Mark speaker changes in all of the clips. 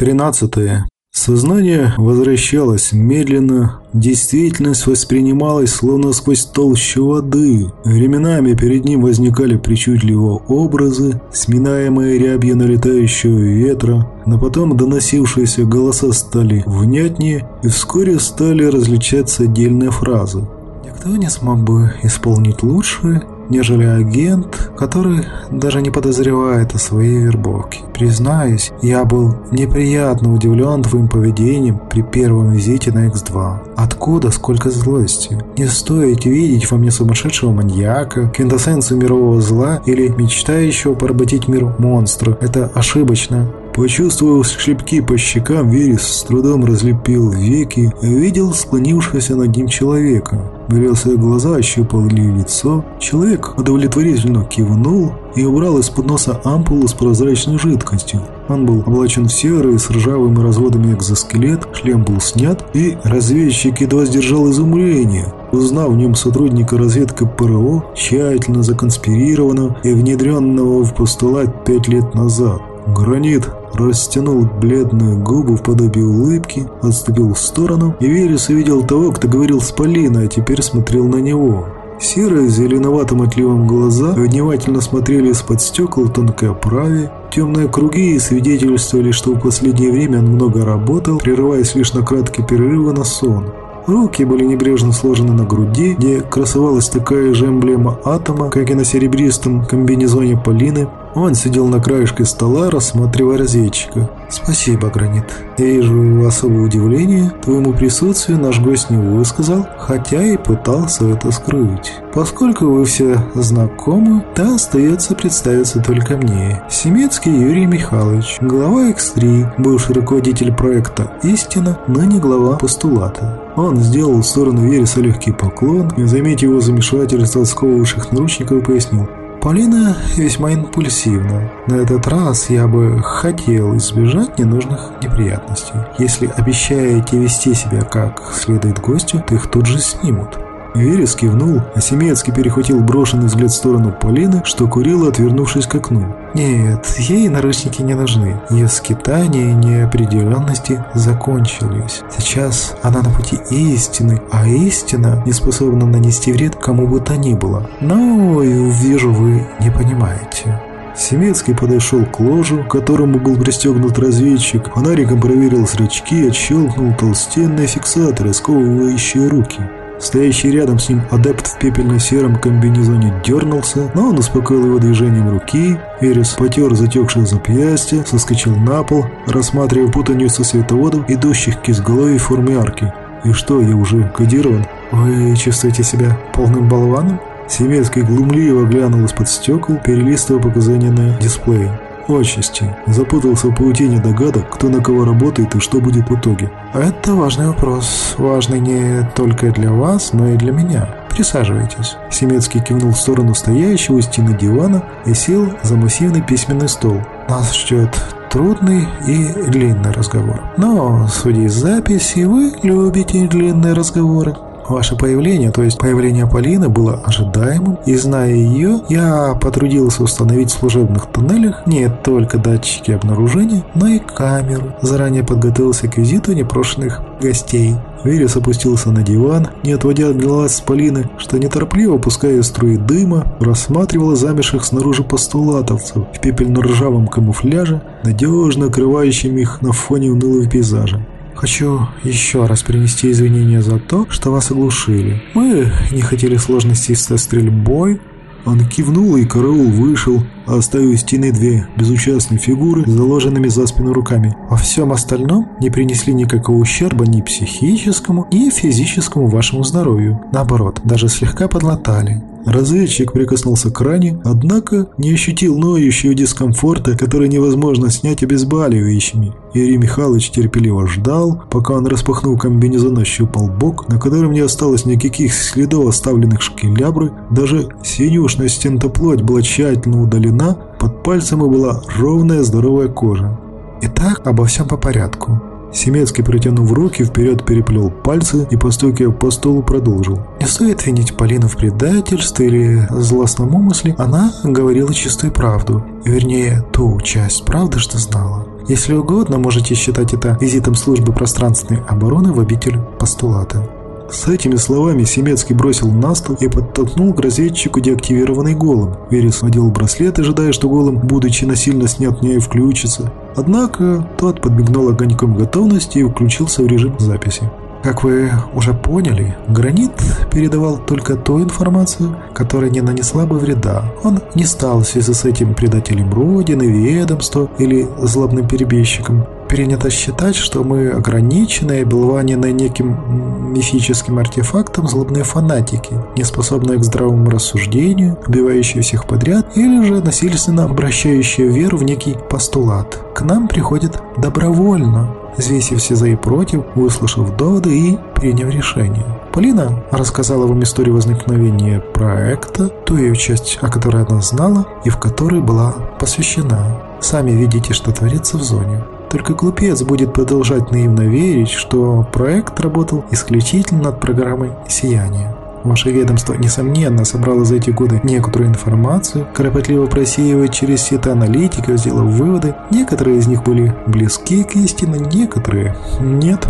Speaker 1: Тринадцатое. Сознание возвращалось медленно, действительность воспринималась словно сквозь толщу воды. Временами перед ним возникали причудливые образы, сминаемые рябью налетающего ветра, но потом доносившиеся голоса стали внятнее и вскоре стали различаться отдельные фразы. «Никто не смог бы исполнить лучше, нежели агент, который даже не подозревает о своей вербовке. Признаюсь, я был неприятно удивлен твоим поведением при первом визите на X2. Откуда сколько злости? Не стоит видеть во мне сумасшедшего маньяка, квинтэссенцию мирового зла или мечтающего поработить мир монстра. Это ошибочно. Почувствовав шлепки по щекам, Верес с трудом разлепил веки и увидел склонившегося над ним человека. Белесые глаза ощупали лицо. Человек удовлетворительно кивнул и убрал из-под носа ампулу с прозрачной жидкостью. Он был облачен в серый с ржавыми разводами экзоскелет, шлем был снят, и разведчик едва сдержал изумление, узнав в нем сотрудника разведки ПРО, тщательно законспирированного и внедренного в постулат пять лет назад. Гранит растянул бледную губу в подобие улыбки, отступил в сторону, и Верес увидел того, кто говорил с Полиной, а теперь смотрел на него. Серые с зеленоватым отливом глаза внимательно смотрели из-под стекол тонкой оправе. Темные круги свидетельствовали, что в последнее время он много работал, прерываясь лишь на краткие перерывы на сон. Руки были небрежно сложены на груди, где красовалась такая же эмблема атома, как и на серебристом комбинезоне Полины. Он сидел на краешке стола, рассматривая разведчика. «Спасибо, Гранит. Я вижу особое удивление. Твоему присутствию наш гость не высказал, хотя и пытался это скрыть. Поскольку вы все знакомы, то остается представиться только мне. Семецкий Юрий Михайлович, глава X3, бывший руководитель проекта «Истина», ныне глава постулата». Он сделал в сторону Вереса легкий поклон и, заметив его замешательство от сковывавших наручников, пояснил. Полина весьма импульсивна. На этот раз я бы хотел избежать ненужных неприятностей. Если обещаете вести себя как следует гостю, то их тут же снимут. Верес кивнул, а Семецкий перехватил брошенный взгляд в сторону Полины, что курила, отвернувшись к окну. Нет, ей наручники не нужны. Ее скитания и неопределенности закончились. Сейчас она на пути истины, а истина не способна нанести вред кому бы то ни было. Но, вижу, вы не понимаете. Семецкий подошел к ложу, к которому был пристегнут разведчик, фонариком проверил зрачки отщелкнул толстенные фиксаторы, сковывающие руки. Стоящий рядом с ним адепт в пепельно-сером комбинезоне дернулся, но он успокоил его движением руки. Верес потер затекшее запястье, соскочил на пол, рассматривая путаницу световодов, идущих к изголовью в форме арки. «И что, я уже кодирован? Вы чувствуете себя полным болваном?» Семецкий глумливо глянул из-под стекол, перелистывая показания на дисплее отчасти. Запутался в паутине догадок, кто на кого работает и что будет в итоге. Это важный вопрос. Важный не только для вас, но и для меня. Присаживайтесь. Семецкий кивнул в сторону стоящего у стены дивана и сел за массивный письменный стол. Нас ждет трудный и длинный разговор. Но, судя из записи, вы любите длинные разговоры. Ваше появление, то есть появление Полины, было ожидаемым, и зная ее, я потрудился установить в служебных туннелях не только датчики обнаружения, но и камеры. Заранее подготовился к визиту непрошенных гостей. Верес опустился на диван, не отводя глаз с Полины, что неторопливо, пуская струи дыма, рассматривала замерших снаружи постулатовцев в пепельно-ржавом камуфляже, надежно окрывающим их на фоне унылого пейзажа. Хочу еще раз принести извинения за то, что вас оглушили. Мы не хотели сложностей со стрельбой. Он кивнул, и караул вышел, оставив стены две безучастные фигуры, заложенными за спину руками. Во всем остальном не принесли никакого ущерба ни психическому, ни физическому вашему здоровью. Наоборот, даже слегка подлатали. Разведчик прикоснулся к ране, однако не ощутил ноющего дискомфорта, который невозможно снять обезболивающими. Юрий Михайлович терпеливо ждал, пока он распахнул комбинезон, ощупал бок, на котором не осталось никаких следов оставленных шкелябры, даже синюшная стентоплоть была тщательно удалена, под пальцем и была ровная здоровая кожа. Итак, обо всем по порядку. Семецкий, протянув руки, вперед переплел пальцы и, постукивая по столу, продолжил. Не стоит винить Полину в предательстве или злостном умысле, она говорила чистую правду. Вернее, ту часть правды, что знала. Если угодно, можете считать это визитом службы пространственной обороны в обитель постулата. С этими словами Семецкий бросил на стол и подтолкнул к разведчику деактивированный голым. Верес надел браслет, ожидая, что голым, будучи насильно снят, не включится. Однако тот подмигнул огоньком готовности и включился в режим записи. Как вы уже поняли, Гранит передавал только ту информацию, которая не нанесла бы вреда. Он не стал в связи с этим предателем Родины, ведомства или злобным перебежчиком. Принято считать, что мы ограничены и обелванены неким мифическим артефактом злобные фанатики, не способные к здравому рассуждению, убивающие всех подряд, или же насильственно обращающие веру в некий постулат. К нам приходят добровольно, взвесив все за и против, выслушав доводы и приняв решение. Полина рассказала вам историю возникновения проекта, ту ее часть, о которой она знала и в которой была посвящена. Сами видите, что творится в зоне. Только глупец будет продолжать наивно верить, что проект работал исключительно над программой «Сияние». Ваше ведомство, несомненно, собрало за эти годы некоторую информацию, кропотливо просеивая через сеты аналитиков, сделав выводы. Некоторые из них были близки к истине, некоторые нет.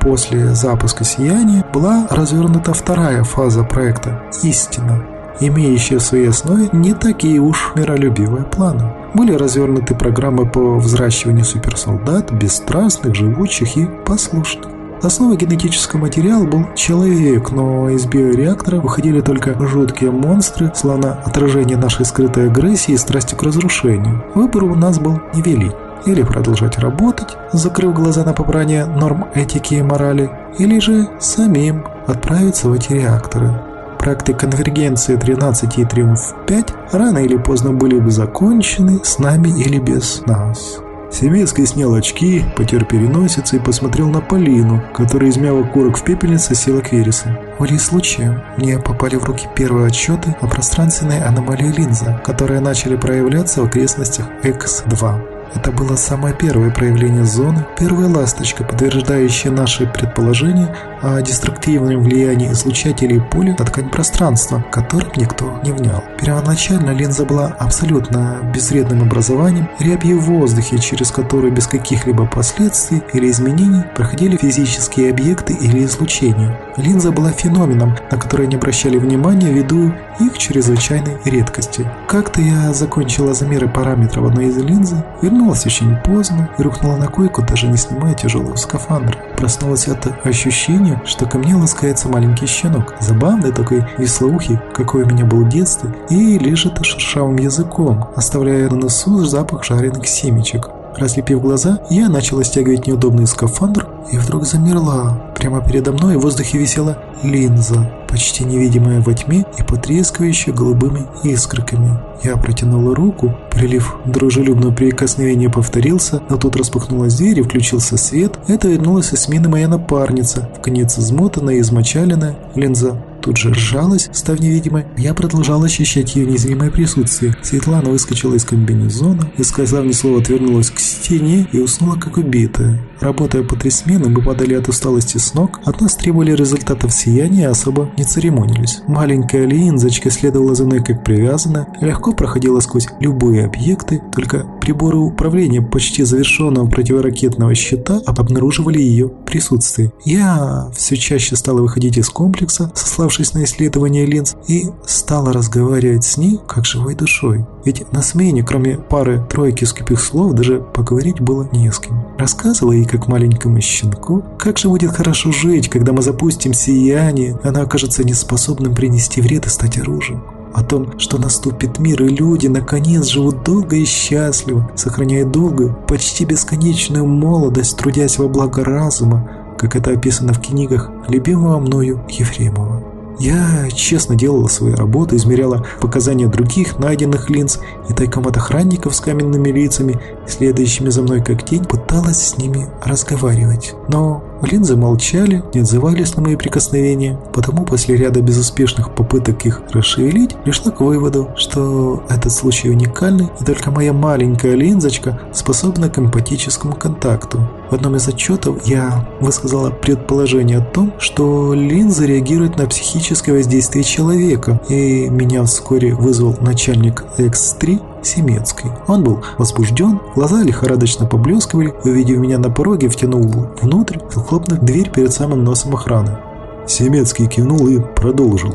Speaker 1: После запуска «Сияния» была развернута вторая фаза проекта «Истина», имеющая в своей основе не такие уж миролюбивые планы. Были развернуты программы по взращиванию суперсолдат, бесстрастных, живучих и послушных. Основой генетического материала был человек, но из биореактора выходили только жуткие монстры, словно отражение нашей скрытой агрессии и страсти к разрушению. Выбор у нас был невелик. Или продолжать работать, закрыв глаза на попрание норм этики и морали, или же самим отправиться в эти реакторы. Проекты конвергенции 13 и Триумф 5 рано или поздно были бы закончены с нами или без нас. Семецкий снял очки, потер переносицу и посмотрел на Полину, которая, измяв окурок в пепельнице, села к Вересу. Волей случая мне попали в руки первые отчеты о пространственной аномалии линза, которые начали проявляться в окрестностях X2. Это было самое первое проявление зоны, первая ласточка, подтверждающая наши предположения о деструктивном влиянии излучателей поля на ткань пространства, которым никто не внял. Первоначально линза была абсолютно безвредным образованием, рябью в воздухе, через которую без каких-либо последствий или изменений проходили физические объекты или излучения. Линза была феноменом, на который не обращали внимания ввиду их чрезвычайной редкости. Как-то я закончила замеры параметров одной из линзы, вернулась очень поздно и рухнула на койку, даже не снимая тяжелого скафандра. Проснулась от ощущения, что ко мне ласкается маленький щенок, забавный такой веслоухий, какой у меня был в детстве, и лежит шершавым языком, оставляя на носу запах жареных семечек. Разлепив глаза, я начала стягивать неудобный скафандр и вдруг замерла. Прямо передо мной в воздухе висела линза, почти невидимая во тьме и потрескивающая голубыми искорками. Я протянула руку, прилив дружелюбного прикосновения повторился, но тут распахнулась дверь и включился свет. Это вернулась из смены моя напарница, в конец измотанная и измочаленная. Линза тут же сжалась, став невидимой. Я продолжал ощущать ее незримое присутствие. Светлана выскочила из комбинезона и, сказав ни слова, отвернулась к стене и уснула как убитая. Работая по три смены, мы падали от усталости с ног. От нас требовали результатов сияния, особо не церемонились. Маленькая линзочка следовала за мной как привязанная, легко проходила сквозь любые объекты, только приборы управления почти завершенного противоракетного щита обнаруживали ее присутствие. Я все чаще стала выходить из комплекса, сослав сославшись на исследование линз, и стала разговаривать с ней как живой душой. Ведь на смене, кроме пары-тройки скупых слов, даже поговорить было не с кем. Рассказывала ей, как маленькому щенку, как же будет хорошо жить, когда мы запустим сияние, она окажется неспособным принести вред и стать оружием о том, что наступит мир, и люди, наконец, живут долго и счастливо, сохраняя долгую, почти бесконечную молодость, трудясь во благо разума, как это описано в книгах любимого мною Ефремова. Я честно делала свою работу, измеряла показания других найденных линз и тайком от охранников с каменными лицами, следующими за мной как тень, пыталась с ними разговаривать. Но Линзы молчали, не отзывались на мои прикосновения, потому после ряда безуспешных попыток их расшевелить, пришла к выводу, что этот случай уникальный, и только моя маленькая линзочка способна к эмпатическому контакту. В одном из отчетов я высказала предположение о том, что линзы реагируют на психическое воздействие человека, и меня вскоре вызвал начальник X3 Семецкий. Он был возбужден, глаза лихорадочно поблескивали, увидев меня на пороге, втянул внутрь, хлопнув дверь перед самым носом охраны. Семецкий кивнул и продолжил.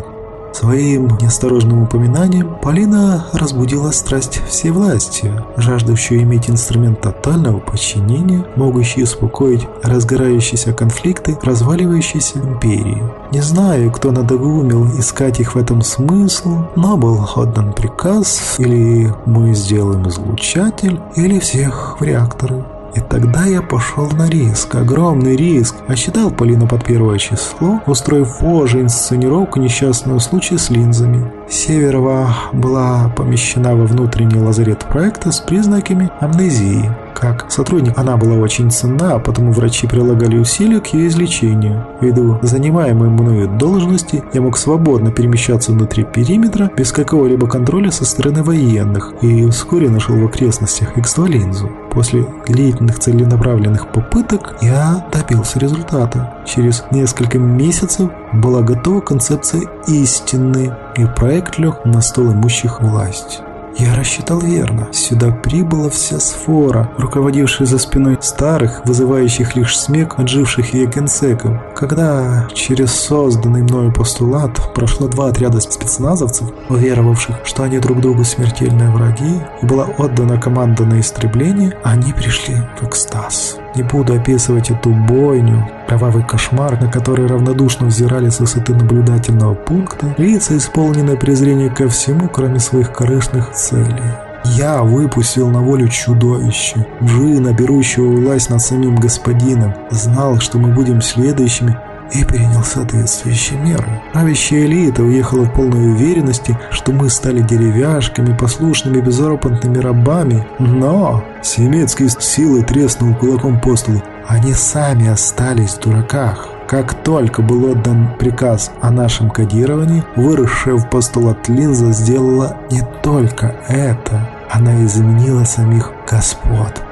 Speaker 1: Своим неосторожным упоминанием Полина разбудила страсть всей власти, жаждущую иметь инструмент тотального подчинения, могущий успокоить разгорающиеся конфликты разваливающейся империи. Не знаю, кто надоумил искать их в этом смысл, но был отдан приказ, или мы сделаем излучатель, или всех в реакторы. И тогда я пошел на риск, огромный риск. Осчитал Полину под первое число, устроив позже инсценировку несчастного случая с линзами. Северова была помещена во внутренний лазарет проекта с признаками амнезии. Как сотрудник она была очень ценна, а потому врачи прилагали усилия к ее излечению. Ввиду занимаемой мною должности я мог свободно перемещаться внутри периметра без какого-либо контроля со стороны военных и вскоре нашел в окрестностях экствалинзу. После длительных целенаправленных попыток я добился результата. Через несколько месяцев была готова концепция истины, и проект лег на стол имущих власть. Я рассчитал верно. Сюда прибыла вся сфора, руководившая за спиной старых, вызывающих лишь смех отживших генсеков. Когда через созданный мною постулат прошло два отряда спецназовцев, уверовавших, что они друг другу смертельные враги, и была отдана команда на истребление, они пришли в экстаз. Не буду описывать эту бойню, кровавый кошмар, на который равнодушно взирали с высоты наблюдательного пункта, лица, исполненное презрение ко всему, кроме своих корыстных целей. Я выпустил на волю чудовище, джина, берущего власть над самим господином. Знал, что мы будем следующими, и принял соответствующие меры. Правящая элита уехала в полной уверенности, что мы стали деревяшками, послушными, безропотными рабами. Но Семецкий с силой треснул кулаком по столу. Они сами остались в дураках. Как только был отдан приказ о нашем кодировании, выросшая в постулат линза сделала не только это, она изменила самих господ.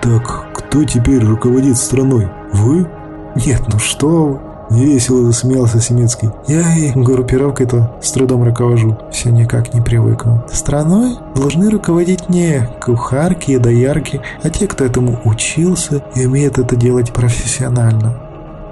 Speaker 2: «Так кто теперь руководит страной? Вы?»
Speaker 1: «Нет, ну что вы!» Невесело засмеялся Семецкий. «Я и группировкой-то с трудом руковожу. Все никак не привыкну. Страной должны руководить не кухарки и доярки, а те, кто этому учился и умеет это делать профессионально».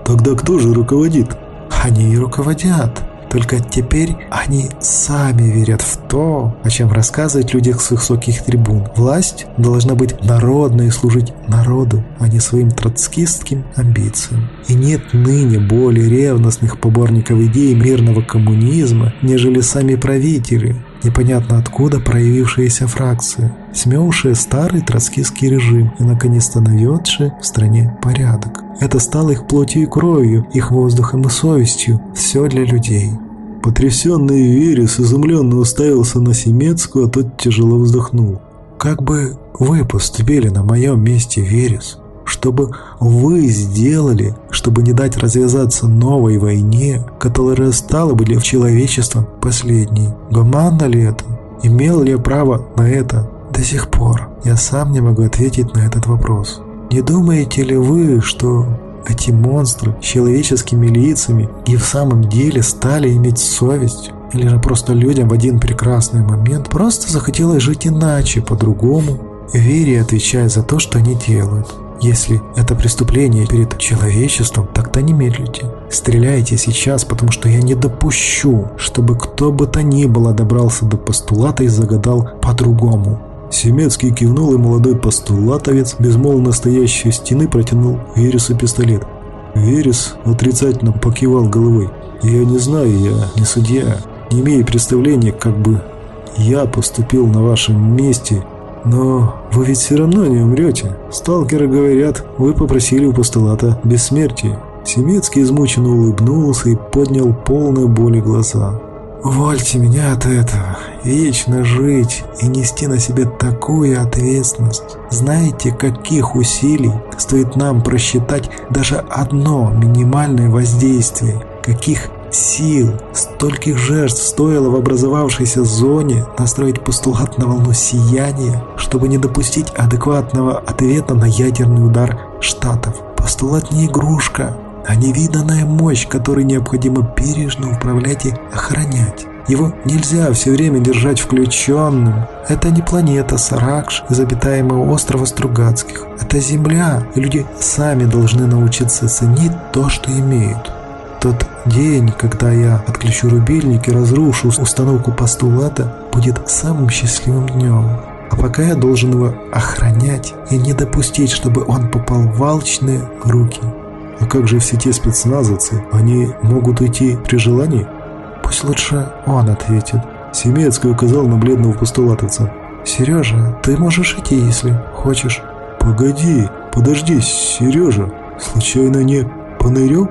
Speaker 2: «Тогда кто же руководит?»
Speaker 1: «Они и руководят. Только теперь они сами верят в то, о чем рассказывают люди с высоких трибун. Власть должна быть народной и служить народу, а не своим троцкистским амбициям. И нет ныне более ревностных поборников идей мирного коммунизма, нежели сами правители, непонятно откуда проявившиеся фракции, смевшие старый троцкистский режим и наконец-то наведшие в стране порядок. Это стало их плотью и кровью, их воздухом и совестью, все для людей.
Speaker 2: Потрясенный Верес изумленно уставился на Семецкую, а тот тяжело вздохнул.
Speaker 1: «Как бы вы поступили на моем месте, Верес? Что бы вы сделали, чтобы не дать развязаться новой войне, которая стала бы для человечества последней? Гуманно ли это? Имел ли я право на это? До сих пор я сам не могу ответить на этот вопрос. Не думаете ли вы, что эти монстры с человеческими лицами и в самом деле стали иметь совесть. Или же просто людям в один прекрасный момент просто захотелось жить иначе, по-другому. Вере отвечает за то, что они делают. Если это преступление перед человечеством, тогда не медлите. Стреляйте сейчас, потому что я не допущу, чтобы кто бы то ни было добрался до постулата и загадал по-другому.
Speaker 2: Семецкий кивнул, и молодой постулатовец, безмолвно стоящий стены, протянул Вересу пистолет. Верес отрицательно покивал головой. «Я не знаю, я не судья, не имею представления, как бы я поступил на вашем месте, но вы ведь все равно не умрете. Сталкеры говорят, вы попросили у постулата бессмертия». Семецкий измученно улыбнулся и поднял полные боли глаза.
Speaker 1: Увольте меня от этого. Вечно жить и нести на себе такую ответственность. Знаете, каких усилий стоит нам просчитать даже одно минимальное воздействие? Каких сил, стольких жертв стоило в образовавшейся зоне настроить постулат на волну сияния, чтобы не допустить адекватного ответа на ядерный удар Штатов. Постулат не игрушка, а невиданная мощь, которой необходимо бережно управлять и охранять.
Speaker 2: Его нельзя все время держать включенным. Это не планета Саракш из обитаемого острова Стругацких. Это Земля, и люди сами должны научиться ценить то, что имеют. Тот день, когда я отключу рубильник и разрушу установку постулата, будет самым счастливым днем. А пока я должен его охранять и не допустить, чтобы он попал в алчные руки.
Speaker 1: А как же все те спецназовцы? Они могут уйти при желании?
Speaker 2: Пусть лучше он ответит.
Speaker 1: Семецкий указал на бледного постулатовца.
Speaker 2: «Сережа, ты можешь идти, если хочешь».
Speaker 1: «Погоди, подожди, Сережа, случайно не Панырев?»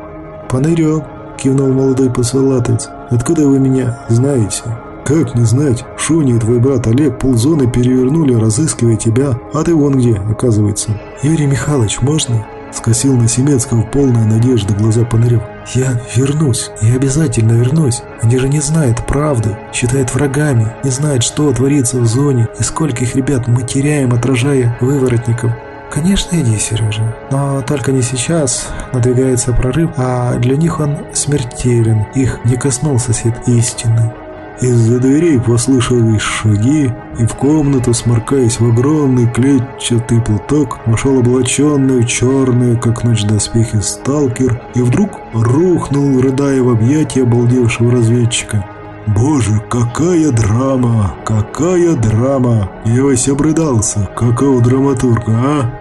Speaker 2: «Панырев», кивнул молодой постулатовец. «Откуда вы меня знаете?»
Speaker 1: «Как не знать? Шуни и твой брат Олег ползоны перевернули, разыскивая тебя. А ты вон где, оказывается».
Speaker 2: «Юрий Михайлович, можно?»
Speaker 1: Скосил на Семецкого полная надежда глаза Панырев.
Speaker 2: «Я вернусь. Я обязательно вернусь. Они же не знают правды, считают врагами, не знают, что творится в зоне и скольких ребят мы теряем, отражая выворотников. Конечно, иди, Сережа. Но только не сейчас. Надвигается прорыв, а для них он смертелен. Их не коснулся свет истины.
Speaker 1: Из-за дверей послышались шаги, и в комнату, сморкаясь в огромный клетчатый платок, вошел облаченный в черные, как ночь доспехи, сталкер, и вдруг рухнул, рыдая в объятия обалдевшего разведчика. «Боже, какая драма! Какая драма! Я весь обрыдался! Какого драматурга, а?»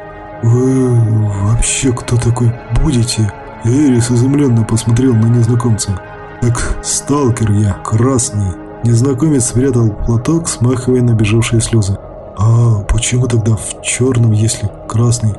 Speaker 1: «Вы вообще кто такой будете?» Эрис изумленно посмотрел на незнакомца. «Так сталкер я, красный, Незнакомец спрятал платок, смахивая набежавшие слезы. «А почему тогда в черном, если красный?»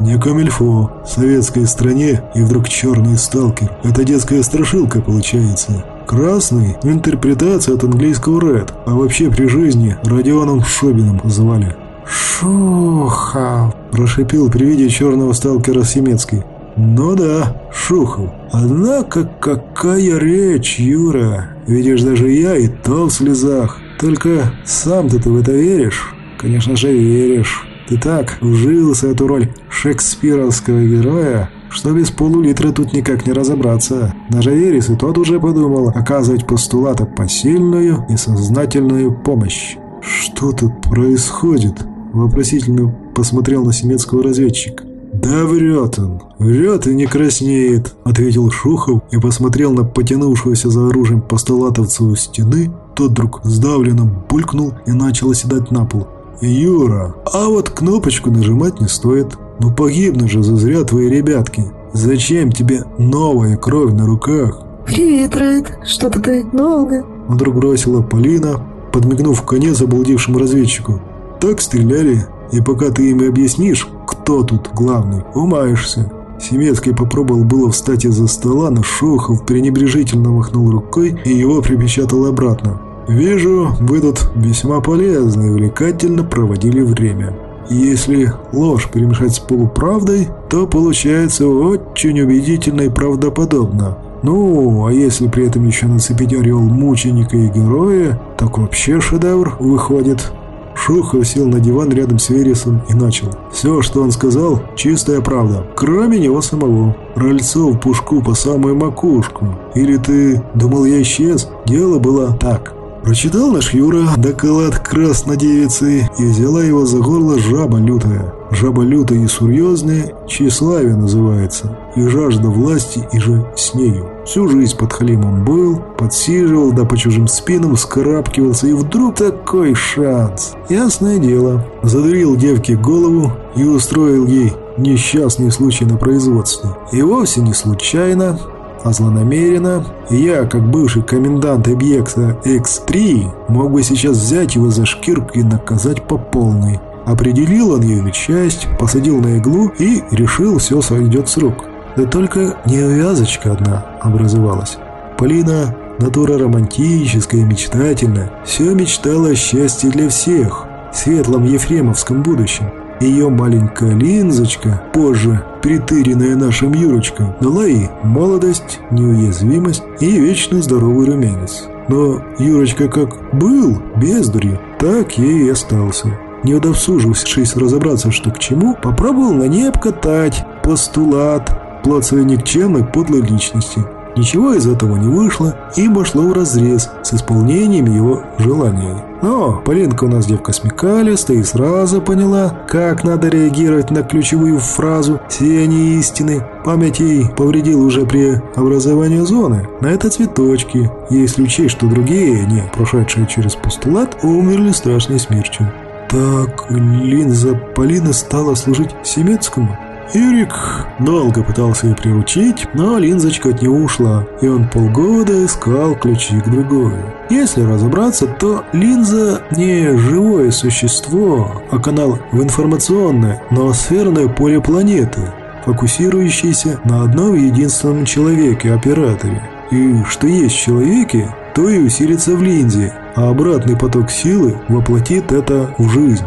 Speaker 1: «Не камельфо. В советской стране и вдруг черный сталкер. Это детская страшилка получается. Красный – интерпретация от английского «red», а вообще при жизни Родионом Шобиным звали».
Speaker 2: «Шуха!»
Speaker 1: – прошипел при виде черного сталкера Семецкий. «Ну да, Шухов. Однако какая речь, Юра! Видишь, даже я и то в слезах. Только сам-то ты в это веришь? Конечно же веришь. Ты так вжился эту роль шекспировского героя, что без полулитра тут никак не разобраться. Даже Верес и тот уже подумал оказывать постулата посильную и сознательную помощь. «Что тут происходит?» – вопросительно посмотрел на семецкого разведчика. «Да врет он, врет и не краснеет», — ответил Шухов и посмотрел на потянувшегося за оружием постолатовца у стены. Тот вдруг сдавленно булькнул и начал оседать на пол. «Юра, а вот кнопочку нажимать не стоит. Ну погибнут же зазря твои ребятки. Зачем тебе новая кровь на руках?»
Speaker 2: «Привет, Райт. Что-то ты долго?»
Speaker 1: Вдруг бросила Полина, подмигнув в конец обалдевшему разведчику. «Так стреляли, и пока ты им объяснишь, кто тут главный, умаешься». Семецкий попробовал было встать из-за стола, но Шохов пренебрежительно махнул рукой и его припечатал обратно. «Вижу, вы тут весьма полезно и увлекательно проводили время. Если ложь перемешать с полуправдой, то получается очень убедительно и правдоподобно. Ну, а если при этом еще нацепить орел мученика и героя, так вообще шедевр выходит». Шухов сел на диван рядом с Вересом и начал. Все, что он сказал, чистая правда, кроме него самого. Рыльцов пушку по самую макушку. Или ты думал, я исчез? Дело было так. Прочитал наш Юра доклад краснодевицы и взяла его за горло жаба лютая. Жаба лютая и серьезная, тщеславие называется, и жажда власти, и же с нею. Всю жизнь под халимом был, подсиживал, да по чужим спинам скарабкивался, и вдруг такой шанс. Ясное дело, задурил девке голову и устроил ей несчастный случай на производстве. И вовсе не случайно, а злонамеренно, я, как бывший комендант объекта X3, мог бы сейчас взять его за шкирку и наказать по полной. Определил он ее часть, посадил на иглу и решил, все сойдет с рук. Да только неувязочка одна образовалась. Полина натура романтическая и мечтательная, все мечтала о счастье для всех, светлом ефремовском будущем. Ее маленькая линзочка, позже притыренная нашим Юрочкой, дала ей молодость, неуязвимость и вечно здоровый румянец. Но Юрочка как был, бездарью, так ей и остался. Не удосужившись разобраться, что к чему, попробовал на ней обкатать постулат своей никчемной подлой личности. Ничего из этого не вышло, ибо шло вразрез с исполнением его желаний. Но Полинка у нас девка смекалистая и сразу поняла, как надо реагировать на ключевую фразу «Сияние истины». Память ей повредил уже при образовании зоны. На это цветочки, если учесть, что другие, не прошедшие через постулат, умерли страшной смертью. Так, линза Полины стала служить Семецкому? Юрик долго пытался ее приручить, но линзочка от него ушла, и он полгода искал ключи к другой. Если разобраться, то линза не живое существо, а канал в информационное, ноосферное поле планеты, фокусирующийся на одном единственном человеке-операторе. И что есть в человеке, то и усилится в линзе, а обратный поток силы воплотит это в жизнь.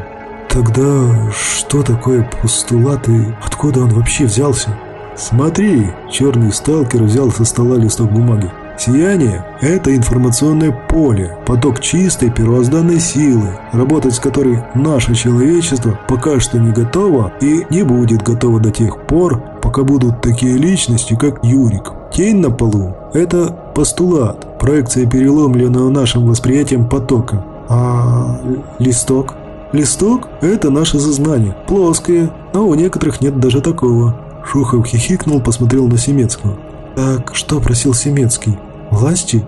Speaker 1: Тогда что такое постулат и откуда он вообще взялся? Смотри, черный сталкер взял со стола листок бумаги. Сияние – это информационное поле, поток чистой первозданной силы, работать с которой наше человечество пока что не готово и не будет готово до тех пор, пока будут такие личности, как Юрик. Тень на полу – это постулат, проекция переломленного нашим восприятием потока. А листок – Листок – это наше сознание, плоское, но у некоторых нет даже такого. Шухов хихикнул, посмотрел на Семецкого. «Так что просил Семецкий? Власти?»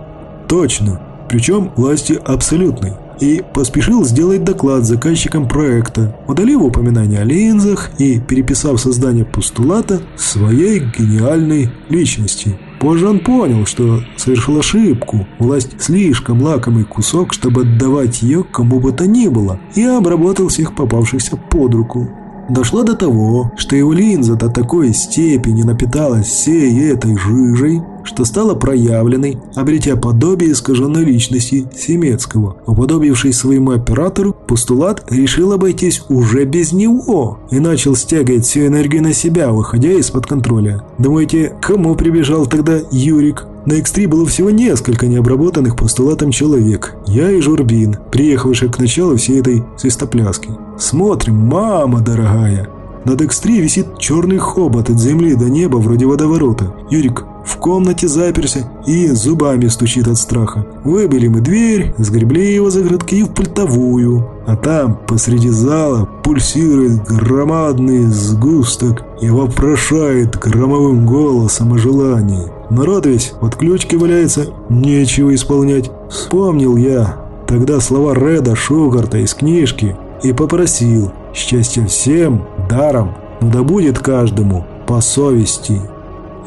Speaker 1: «Точно. Причем власти абсолютной. И поспешил сделать доклад заказчикам проекта, удалив упоминания о линзах и переписав создание постулата своей гениальной личности». Позже он понял, что совершил ошибку. Власть слишком лакомый кусок, чтобы отдавать ее кому бы то ни было, и обработал всех попавшихся под руку. Дошло до того, что его линза до такой степени напиталась всей этой жижей, что стала проявленной, обретя подобие искаженной личности Семецкого. Уподобившись своему оператору, постулат решил обойтись уже без него и начал стягивать всю энергию на себя, выходя из-под контроля. Думаете, кому прибежал тогда Юрик? На X3 было всего несколько необработанных постулатом человек. Я и Журбин, приехавшие к началу всей этой свистопляски. Смотрим, мама дорогая. Над X3 висит черный хобот от земли до неба вроде водоворота. Юрик в комнате заперся и зубами стучит от страха. Выбили мы дверь, сгребли его за грудки и в пультовую. А там, посреди зала, пульсирует громадный сгусток и вопрошает громовым голосом о желании. Народ весь от ключки валяется, нечего исполнять. Вспомнил я тогда слова Реда Шугарта из книжки и попросил счастья всем даром, но да будет каждому по совести».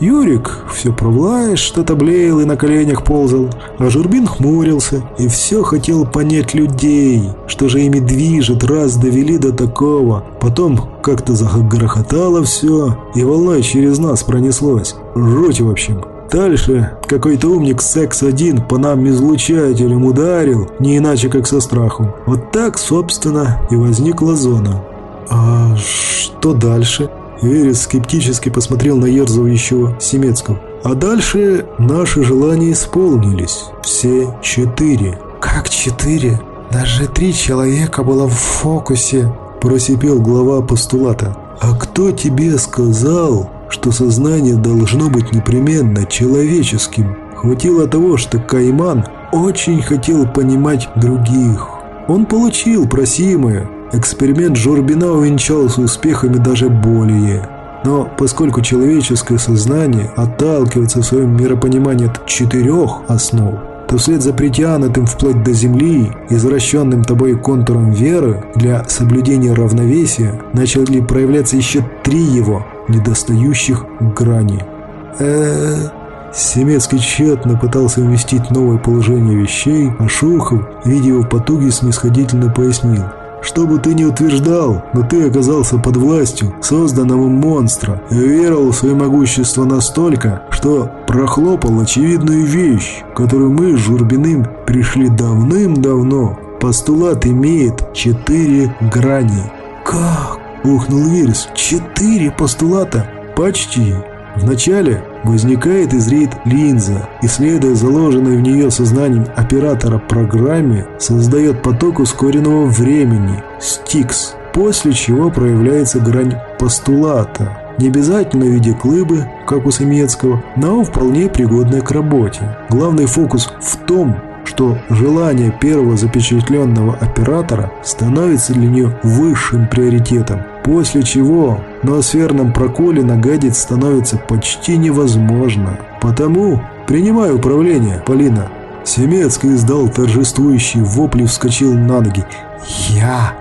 Speaker 1: Юрик все провлаешь, что-то блеял и на коленях ползал, а Журбин хмурился и все хотел понять людей, что же ими движет, раз довели до такого. Потом как-то загрохотало все, и волной через нас пронеслось. Жуть в общем. Дальше какой-то умник секс-1 по нам излучателем ударил, не иначе как со страху. Вот так, собственно, и возникла зона. А что дальше? Верес скептически посмотрел на ерзающего Семецкого. А дальше наши желания исполнились. Все четыре.
Speaker 2: Как четыре? Даже три человека было в фокусе.
Speaker 1: Просипел глава постулата. А кто тебе сказал, что сознание должно быть непременно человеческим? Хватило того, что Кайман очень хотел понимать других. Он получил просимое, Эксперимент Журбина увенчался успехами даже более. Но поскольку человеческое сознание отталкивается в своем миропонимании от четырех основ, то вслед за притянутым вплоть до земли, извращенным тобой контуром веры для соблюдения равновесия, начали проявляться еще три его недостающих грани. э Семецкий тщетно пытался уместить новое положение вещей, а Шухов, видя его потуги, снисходительно пояснил – что бы ты ни утверждал, но ты оказался под властью созданного монстра и верил в свое могущество настолько, что прохлопал очевидную вещь, которую мы с Журбиным пришли давным-давно. Постулат имеет четыре грани.
Speaker 2: «Как?» – ухнул Вирус. «Четыре постулата?»
Speaker 1: «Почти. Вначале возникает и зреет линза, и следуя заложенной в нее сознанием оператора программе, создает поток ускоренного времени, стикс, после чего проявляется грань постулата, Не обязательно в виде клыбы, как у Самецкого, но вполне пригодная к работе. Главный фокус в том, что желание первого запечатленного оператора становится для нее высшим приоритетом, после чего на сферном проколе нагадить становится почти невозможно. Потому принимай управление, Полина. Семецкий издал торжествующий вопль и вскочил на ноги. «Я...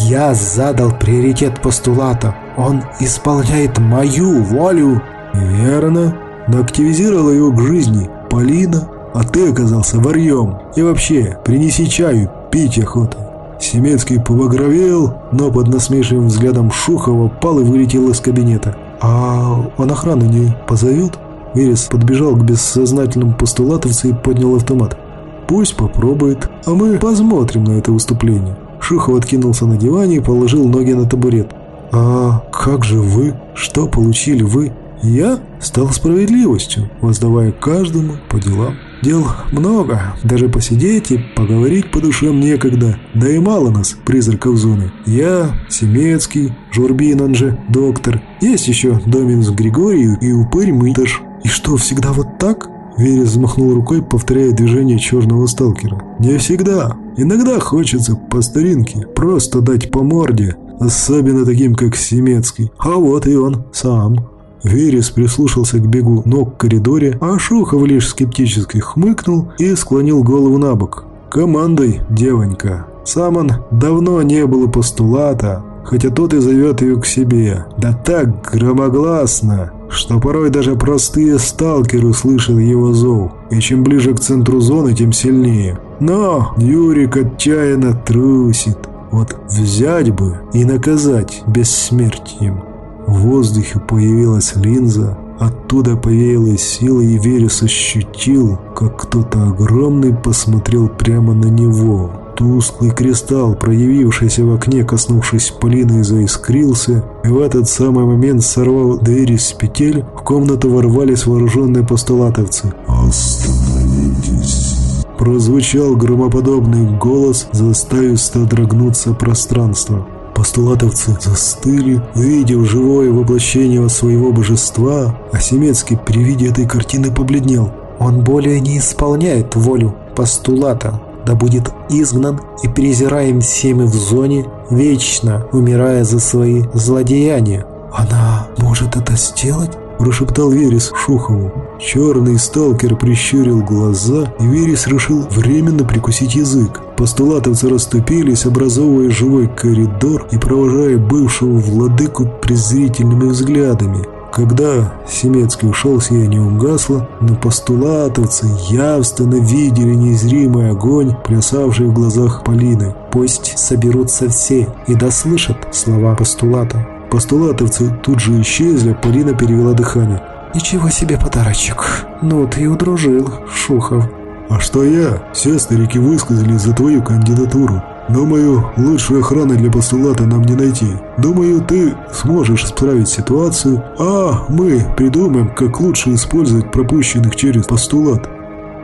Speaker 1: я задал приоритет постулата. Он исполняет мою волю». «Верно. Но активизировала его к жизни Полина а ты оказался варьем. И вообще, принеси чаю, пить охота». Семецкий побагровел, но под насмешливым взглядом Шухова пал и вылетел из кабинета. «А он охрану не позовет?» Верес подбежал к бессознательному постулатовцу и поднял автомат. «Пусть попробует, а мы посмотрим на это выступление». Шухов откинулся на диване и положил ноги на табурет. «А как же вы? Что получили вы?» «Я стал справедливостью, воздавая каждому по делам». Дел много, даже посидеть и поговорить по душам некогда, да и мало нас, призраков зоны. Я, Семецкий, Журбин, он же, доктор. Есть еще Доминус Григорий и упырь Мыташ. И что, всегда вот так? Верес взмахнул рукой, повторяя движение черного сталкера. «Не всегда. Иногда хочется по старинке просто дать по морде, особенно таким, как Семецкий. А вот и он сам». Верес прислушался к бегу ног в коридоре, а Шухов лишь скептически хмыкнул и склонил голову на бок. «Командой, девонька. Сам он давно не был у постулата, хотя тот и зовет ее к себе. Да так громогласно, что порой даже простые сталкеры слышат его зов. И чем ближе к центру зоны, тем сильнее. Но Юрик отчаянно трусит. Вот взять бы и наказать бессмертием». В воздухе появилась линза, оттуда повеялась сила, и Верес ощутил, как кто-то огромный посмотрел прямо на него. Тусклый кристалл, проявившийся в окне, коснувшись Полины, заискрился, и в этот самый момент сорвал двери с петель, в комнату ворвались вооруженные постулатовцы. «Остановитесь!» Прозвучал громоподобный голос, заставив содрогнуться пространство. Постулатовцы застыли, увидев живое воплощение своего божества, а Семецкий при виде этой картины побледнел. Он более не исполняет волю постулата, да будет изгнан и презираем всеми в зоне, вечно умирая за свои злодеяния. Она может это сделать? Прошептал Верес Шухову. Черный сталкер прищурил глаза, и Верес решил временно прикусить язык. Постулатовцы расступились, образовывая живой коридор и провожая бывшего владыку презрительными взглядами. Когда Семецкий ушел, сияние угасло, но постулатовцы явственно видели незримый огонь, плясавший в глазах Полины. «Пусть соберутся все и дослышат слова постулата». Постулатовцы тут же исчезли, Полина перевела дыхание. «Ничего себе подарочек. Ну, ты удружил, Шухов». «А что я? Все старики высказались за твою кандидатуру. Думаю, лучшей охраны для постулата нам не найти. Думаю, ты сможешь исправить ситуацию, а мы придумаем, как лучше использовать пропущенных через постулат.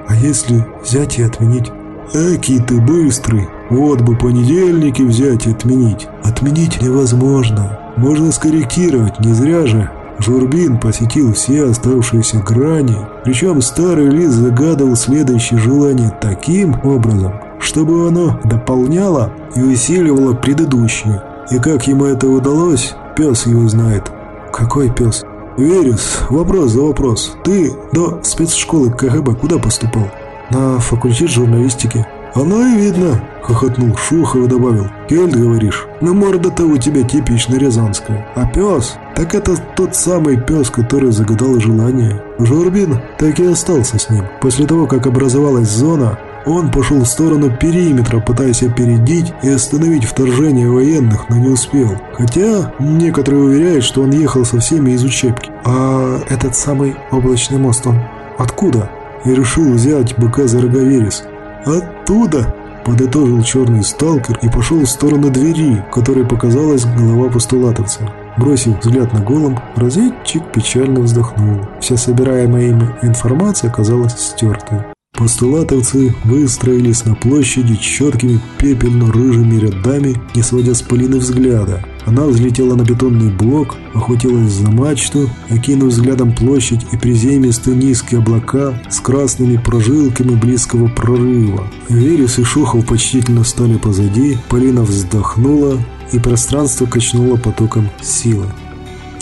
Speaker 1: А если взять и отменить? Эки ты быстрый. Вот бы понедельники взять и отменить. Отменить невозможно. Можно скорректировать, не зря же. Журбин посетил все оставшиеся грани, причем старый лис загадывал следующее желание таким образом, чтобы оно дополняло и усиливало предыдущее. И как ему это удалось, пес его знает. Какой пес? Верес, вопрос за вопрос. Ты до спецшколы КГБ куда поступал? На факультет журналистики. «Оно и видно», — хохотнул Шухов и добавил. «Кельт, говоришь? Ну, морда-то у тебя типично рязанская. А пес? Так это тот самый пес, который загадал желание. Журбин так и остался с ним. После того, как образовалась зона, он пошел в сторону периметра, пытаясь опередить и остановить вторжение военных, но не успел. Хотя некоторые уверяют, что он ехал со всеми из учебки. А этот самый облачный мост, он откуда? И решил взять быка за роговерец. «Оттуда!» – подытожил черный сталкер и пошел в сторону двери, которой показалась голова постулатовца. Бросив взгляд на голом, разведчик печально вздохнул. Вся собираемая им информация оказалась стертой. Постулатовцы выстроились на площади четкими пепельно-рыжими рядами, не сводя с Полины взгляда. Она взлетела на бетонный блок, охватилась за мачту, окинув взглядом площадь и приземистые низкие облака с красными прожилками близкого прорыва. Верес и Шухов почтительно стали позади, Полина вздохнула, и пространство качнуло потоком силы.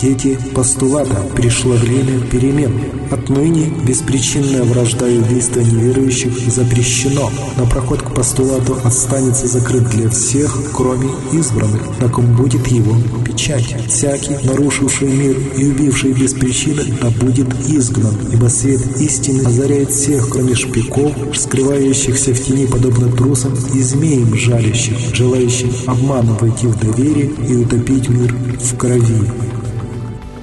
Speaker 2: Дети постулата, пришло время перемен. Отныне беспричинная вражда и убийство неверующих запрещено, но проход к постулату останется закрыт для всех, кроме избранных, на ком будет его печать. Всякий, нарушивший мир и убивший без причины, да будет изгнан, ибо свет истины озаряет всех, кроме шпиков, скрывающихся в тени подобно трусам и змеям жалящих, желающим обманом войти в доверие и утопить мир в крови.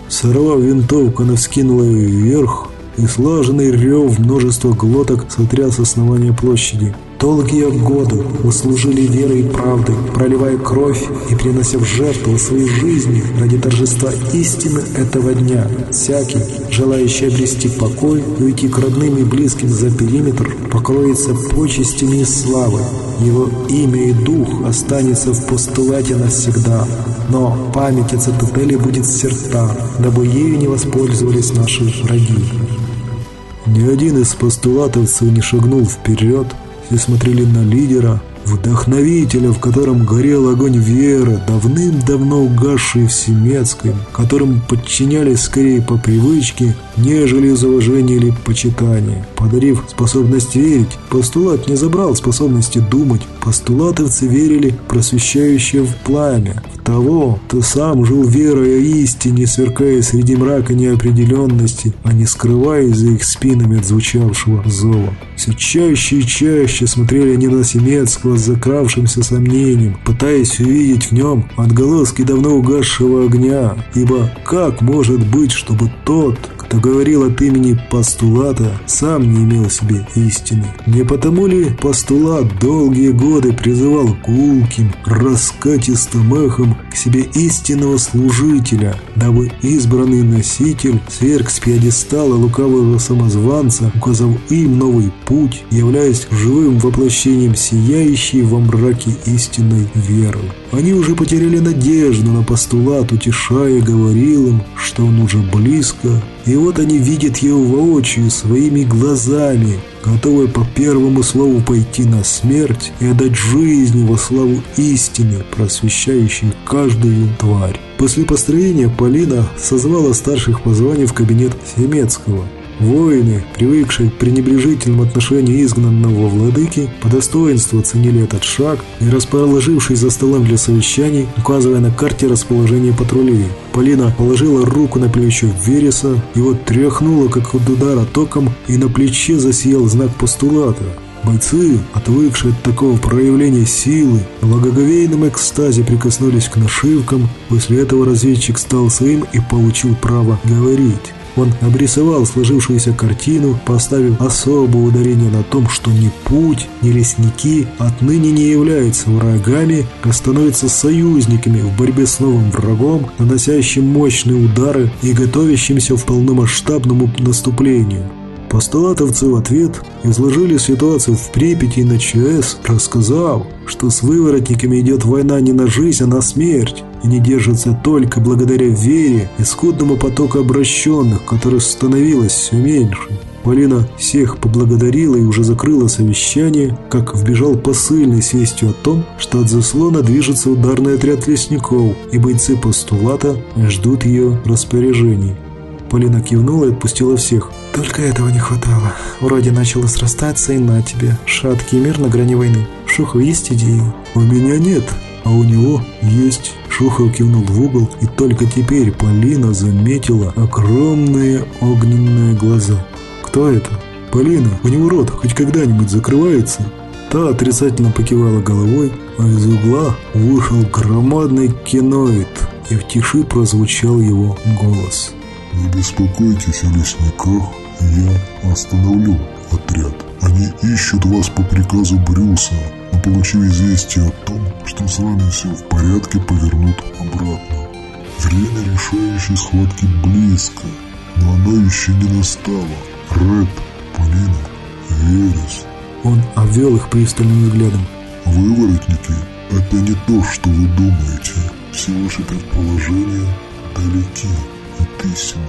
Speaker 1: Сорвав винтовку, она вскинула ее вверх, и слаженный рев множества глоток сотряс основание площади.
Speaker 2: Долгие годы вы служили верой и правдой, проливая кровь и принося в жертву свои жизни ради торжества истины этого дня. Всякий, желающий обрести покой и уйти к родным и близким за периметр, покроется почестями и славой. Его имя и дух останется в постулате навсегда. Но память о цитадели будет серта, дабы ею не воспользовались наши враги.
Speaker 1: Ни один из постулатовцев не шагнул вперед, все смотрели на лидера, вдохновителя, в котором горел огонь веры, давным-давно угасший в Семецком, которым подчинялись скорее по привычке, нежели из уважения или почитания. Подарив способность верить, постулат не забрал способности думать. Постулатовцы верили просвещающее в пламя, в того, кто сам жил верой о истине, сверкая среди мрака неопределенности, а не скрываясь за их спинами от звучавшего зова. Все чаще и чаще смотрели они на Семецкого с закравшимся сомнением, пытаясь увидеть в нем отголоски давно угасшего огня, ибо как может быть, чтобы тот, кто говорил от имени постулата, сам не имел себе истины. Не потому ли постулат долгие годы призывал гулким, раскатистым эхом к себе истинного служителя, дабы избранный носитель сверг с пьедестала лукавого самозванца, указав им новый путь, являясь живым воплощением сияющей во мраке истинной веры. Они уже потеряли надежду на постулат, утешая, говорил им, что он уже близко, и вот они видят его воочию своими глазами, готовые по первому слову пойти на смерть и отдать жизнь во славу истины, просвещающей каждую тварь. После построения Полина созвала старших по званию в кабинет Семецкого – Воины, привыкшие к пренебрежительному отношению изгнанного владыки, по достоинству оценили этот шаг и, расположившись за столом для совещаний, указывая на карте расположение патрулей, Полина положила руку на плечо Вереса, его тряхнуло, как от удара током, и на плече засиял знак постулата. Бойцы, отвыкшие от такого проявления силы, в благоговейном экстазе прикоснулись к нашивкам, после этого разведчик стал своим и получил право говорить. Он обрисовал сложившуюся картину, поставив особое ударение на том, что ни путь, ни лесники отныне не являются врагами, а становятся союзниками в борьбе с новым врагом, наносящим мощные удары и готовящимся в полномасштабному наступлению. Постулатовцы в ответ изложили ситуацию в Припяти на ЧС, рассказав, что с выворотниками идет война не на жизнь, а на смерть, и не держится только благодаря вере и скудному потоку обращенных, который становилось все меньше. Полина всех поблагодарила и уже закрыла совещание, как вбежал посыльный с вестью о том, что от заслона движется ударный отряд лесников, и бойцы постулата ждут ее распоряжений. Полина кивнула и отпустила всех. «Только этого не хватало. Вроде начало срастаться, и на тебе. Шаткий мир на грани войны. Шухов, есть идеи?» «У меня нет, а у него есть». Шухов кивнул в угол, и только теперь Полина заметила огромные огненные глаза. «Кто это?» «Полина, у него рот хоть когда-нибудь закрывается?» Та отрицательно покивала головой, а из угла вышел громадный киноид, и в тиши прозвучал его голос.
Speaker 3: Не беспокойтесь о лесниках, я остановлю отряд. Они ищут вас по приказу Брюса, но получив известие о том, что с вами все в порядке, повернут обратно. Время решающей схватки близко, но оно еще не настало. Рэд, Полина, Верес.
Speaker 1: Он обвел их пристальным взглядом.
Speaker 3: Выворотники – это не то, что вы думаете. все ваши предположения далеки истины.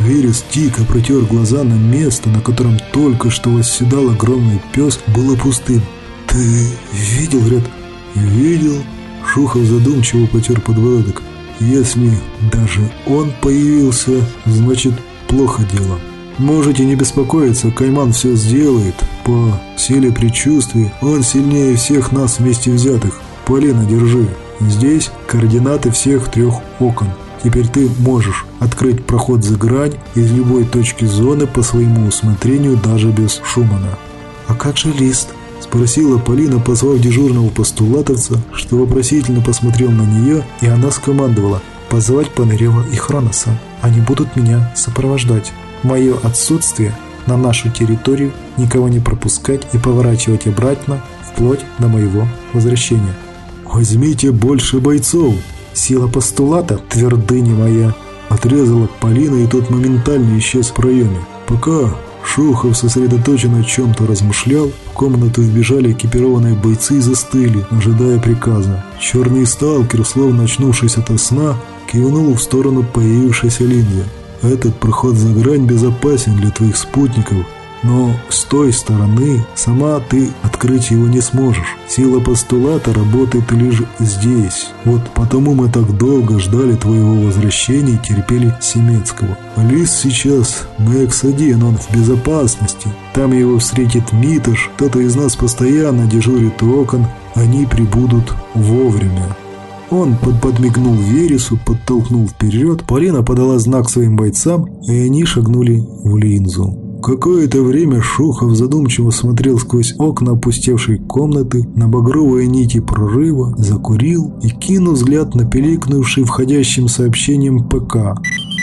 Speaker 2: Верес тихо протер глаза на место, на котором только что восседал огромный пес, было пустым. «Ты видел, Ред?» «Видел». Шухов задумчиво потер подбородок. «Если даже он появился, значит, плохо дело». Можете не беспокоиться, Кайман все сделает. По силе предчувствий он сильнее всех нас вместе взятых. Полина, держи. Здесь координаты всех трех окон. Теперь ты можешь открыть проход за грань из любой точки зоны по своему усмотрению, даже без Шумана. «А как же лист?» – спросила Полина, позвав дежурного постулатовца, что вопросительно посмотрел на нее, и она скомандовала «позвать Панырева и Хроноса. Они будут меня сопровождать. Мое отсутствие на нашу территорию никого не пропускать и поворачивать обратно вплоть до моего возвращения». «Возьмите больше бойцов!» Сила постулата, твердыня моя, отрезала Полина, и тот моментально исчез в проеме. Пока Шухов сосредоточенно о чем-то размышлял, в комнату вбежали экипированные бойцы и застыли, ожидая приказа. Черный сталкер, словно очнувшись от сна, кивнул в сторону появившейся линии. «Этот проход за грань безопасен для твоих спутников. Но с той стороны сама ты открыть его не сможешь. Сила постулата работает лишь здесь. Вот потому мы так долго ждали твоего возвращения и терпели Семецкого. Лис сейчас на Экс-1, он в безопасности. Там его встретит Митош, кто-то из нас постоянно дежурит у окон. Они прибудут вовремя. Он подмигнул Вересу, подтолкнул вперед. Полина подала знак своим бойцам, и они шагнули в линзу. Какое-то время Шухов задумчиво смотрел сквозь окна опустевшей комнаты на багровые нити прорыва, закурил и кинул взгляд на пиликнувший входящим сообщением ПК.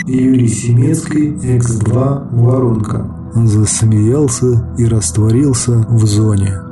Speaker 1: Юрий Семецкий, X2, воронка.
Speaker 2: Засмеялся и растворился в зоне.